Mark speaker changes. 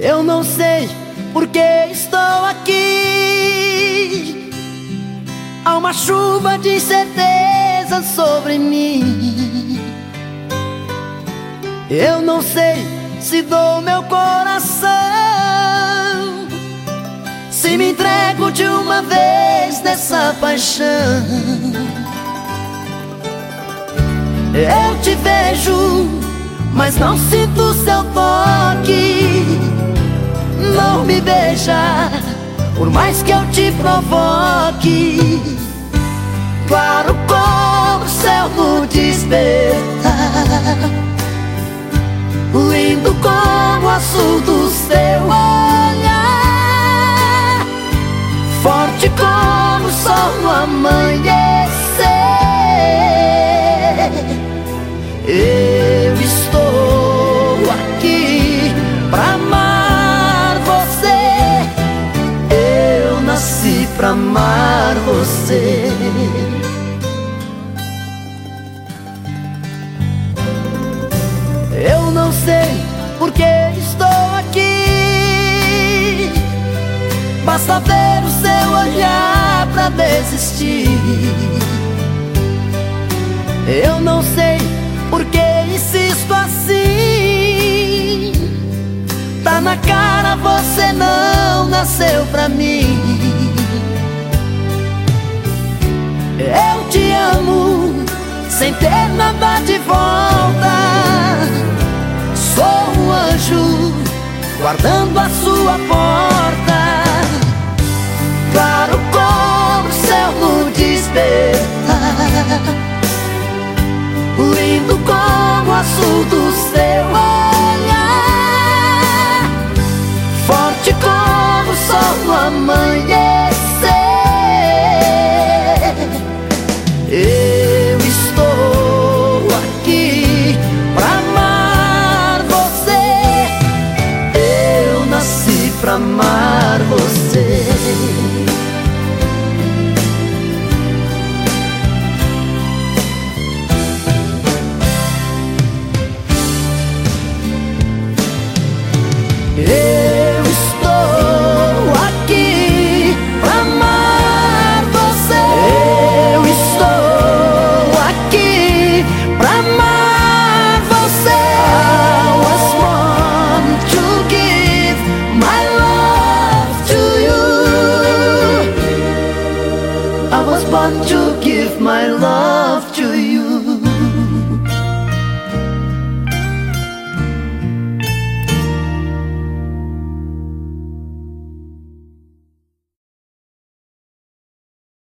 Speaker 1: Eu não sei por que estou aqui. Há uma chuva de incerteza sobre mim. Eu não sei se dou meu coração, se me entrego de uma vez nessa paixão. Eu te vejo, mas não sinto seu toque. Não me beija Por mais que eu te provoque. Claro como o céu no despertar Lindo como o azul do seu olhar. Forte como o sol no amanhecer amar você. Eu não sei por que estou aqui. Basta ver o seu olhar pra desistir. Eu não sei por que insisto assim. Tá na cara, você não nasceu pra mim. Sem ter nada de volta. Sou um anjo guardando a sua porta. Claro como o céu no despertar. Lindo como o azul do seu olhar. away. want to give my love to you.